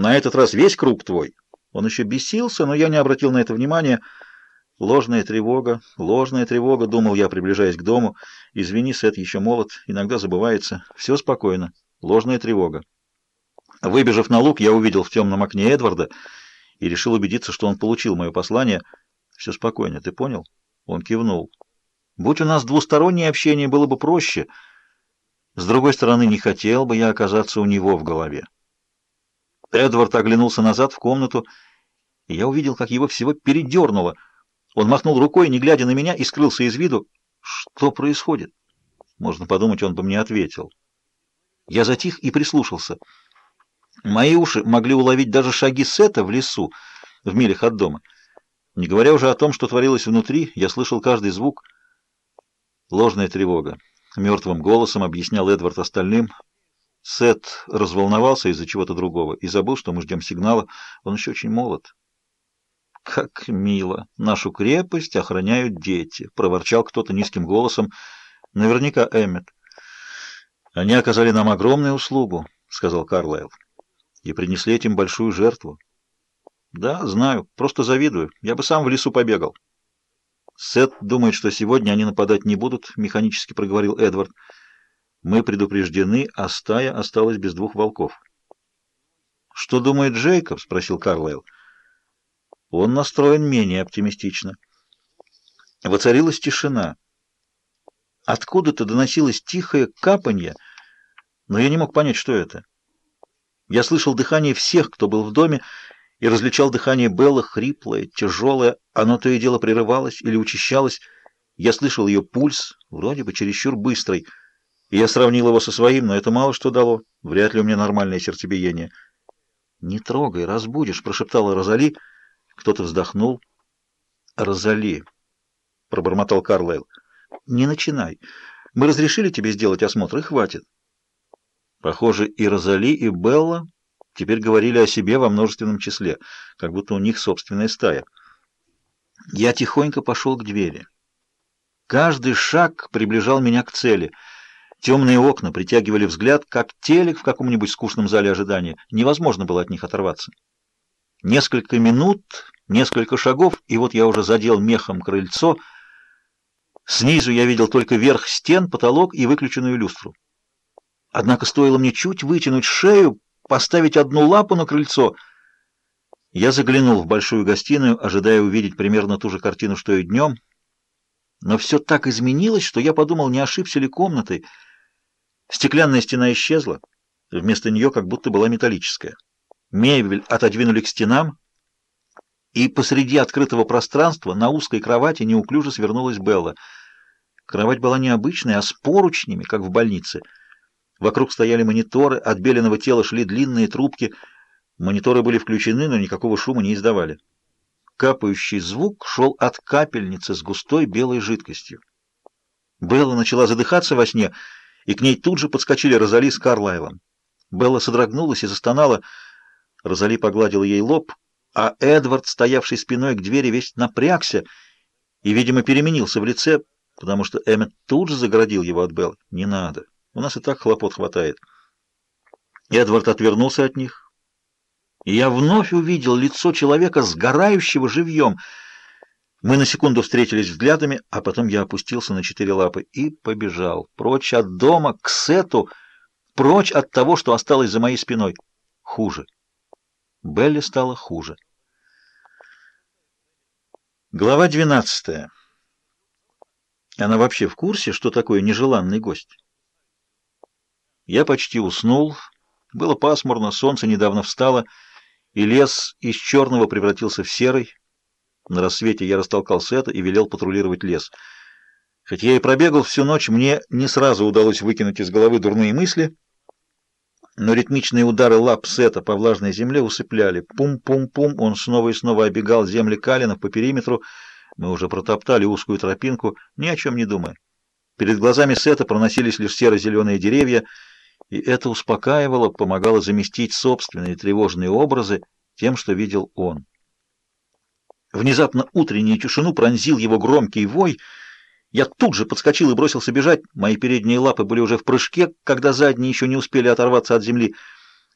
На этот раз весь круг твой. Он еще бесился, но я не обратил на это внимания. Ложная тревога, ложная тревога, думал я, приближаясь к дому. Извини, Сет еще молод, иногда забывается. Все спокойно. Ложная тревога. Выбежав на луг, я увидел в темном окне Эдварда и решил убедиться, что он получил мое послание. Все спокойно, ты понял? Он кивнул. Будь у нас двустороннее общение, было бы проще. С другой стороны, не хотел бы я оказаться у него в голове. Эдвард оглянулся назад в комнату, и я увидел, как его всего передернуло. Он махнул рукой, не глядя на меня, и скрылся из виду. Что происходит? Можно подумать, он бы мне ответил. Я затих и прислушался. Мои уши могли уловить даже шаги Сета в лесу, в милях от дома. Не говоря уже о том, что творилось внутри, я слышал каждый звук. Ложная тревога. Мертвым голосом объяснял Эдвард остальным. Сет разволновался из-за чего-то другого и забыл, что мы ждем сигнала. Он еще очень молод. «Как мило! Нашу крепость охраняют дети!» — проворчал кто-то низким голосом. Наверняка Эммет. «Они оказали нам огромную услугу», — сказал Карлайл, — «и принесли этим большую жертву». «Да, знаю. Просто завидую. Я бы сам в лесу побегал». «Сет думает, что сегодня они нападать не будут», — механически проговорил Эдвард. Мы предупреждены, а стая осталась без двух волков. «Что думает Джейкоб?» — спросил Карлайл. Он настроен менее оптимистично. Воцарилась тишина. Откуда-то доносилось тихое капанье, но я не мог понять, что это. Я слышал дыхание всех, кто был в доме, и различал дыхание Беллы хриплое, тяжелое, оно то и дело прерывалось или учащалось. Я слышал ее пульс, вроде бы чересчур быстрый — я сравнил его со своим, но это мало что дало. Вряд ли у меня нормальное сердцебиение. «Не трогай, разбудишь», — прошептала Розали. Кто-то вздохнул. «Розали», — пробормотал Карлайл. «Не начинай. Мы разрешили тебе сделать осмотр, и хватит». Похоже, и Розали, и Белла теперь говорили о себе во множественном числе, как будто у них собственная стая. Я тихонько пошел к двери. Каждый шаг приближал меня к цели — Темные окна притягивали взгляд, как телек в каком-нибудь скучном зале ожидания. Невозможно было от них оторваться. Несколько минут, несколько шагов, и вот я уже задел мехом крыльцо. Снизу я видел только верх стен, потолок и выключенную люстру. Однако стоило мне чуть вытянуть шею, поставить одну лапу на крыльцо. Я заглянул в большую гостиную, ожидая увидеть примерно ту же картину, что и днем. Но все так изменилось, что я подумал, не ошибся ли комнатой, Стеклянная стена исчезла, вместо нее как будто была металлическая. Мебель отодвинули к стенам, и посреди открытого пространства на узкой кровати неуклюже свернулась Белла. Кровать была необычной, а с поручнями, как в больнице. Вокруг стояли мониторы, от беленого тела шли длинные трубки. Мониторы были включены, но никакого шума не издавали. Капающий звук шел от капельницы с густой белой жидкостью. Белла начала задыхаться во сне — и к ней тут же подскочили Розали с Карлайлом. Белла содрогнулась и застонала. Розали погладила ей лоб, а Эдвард, стоявший спиной к двери, весь напрягся и, видимо, переменился в лице, потому что Эммет тут же загородил его от Беллы. «Не надо, у нас и так хлопот хватает». Эдвард отвернулся от них, и я вновь увидел лицо человека, сгорающего живьем — мы на секунду встретились взглядами, а потом я опустился на четыре лапы и побежал. Прочь от дома, к Сету, прочь от того, что осталось за моей спиной. Хуже. Белли стало хуже. Глава двенадцатая. Она вообще в курсе, что такое нежеланный гость? Я почти уснул. Было пасмурно, солнце недавно встало, и лес из черного превратился в серый. На рассвете я растолкал Сета и велел патрулировать лес. Хоть я и пробегал всю ночь, мне не сразу удалось выкинуть из головы дурные мысли, но ритмичные удары лап Сета по влажной земле усыпляли. Пум-пум-пум, он снова и снова обегал земли Калинов по периметру. Мы уже протоптали узкую тропинку, ни о чем не думая. Перед глазами Сета проносились лишь серо-зеленые деревья, и это успокаивало, помогало заместить собственные тревожные образы тем, что видел он. Внезапно утреннюю тишину пронзил его громкий вой. Я тут же подскочил и бросился бежать. Мои передние лапы были уже в прыжке, когда задние еще не успели оторваться от земли.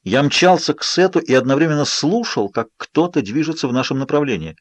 Я мчался к Сету и одновременно слушал, как кто-то движется в нашем направлении.